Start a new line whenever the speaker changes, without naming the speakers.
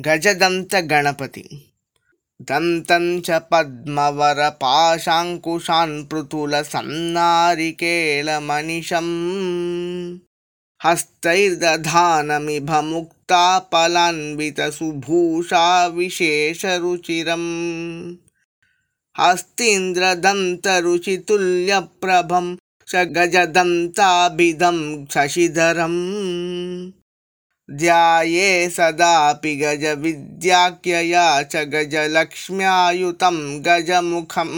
गजदन्तगणपति। दन्तं च पद्मवरपाशाङ्कुशान् पृथुलसन्नारिकेलमनिशम्। हस्तैर्दधानमिभ मुक्तापलान्वितसुभूषा विशेषरुचिरम् हस्तीन्द्रदन्तरुचितुल्यप्रभं स गजदन्ताभिधं शशिधरम् ध्याये सदापि गजविद्याख्यया च गजलक्ष्म्यायुतं गजमुखम्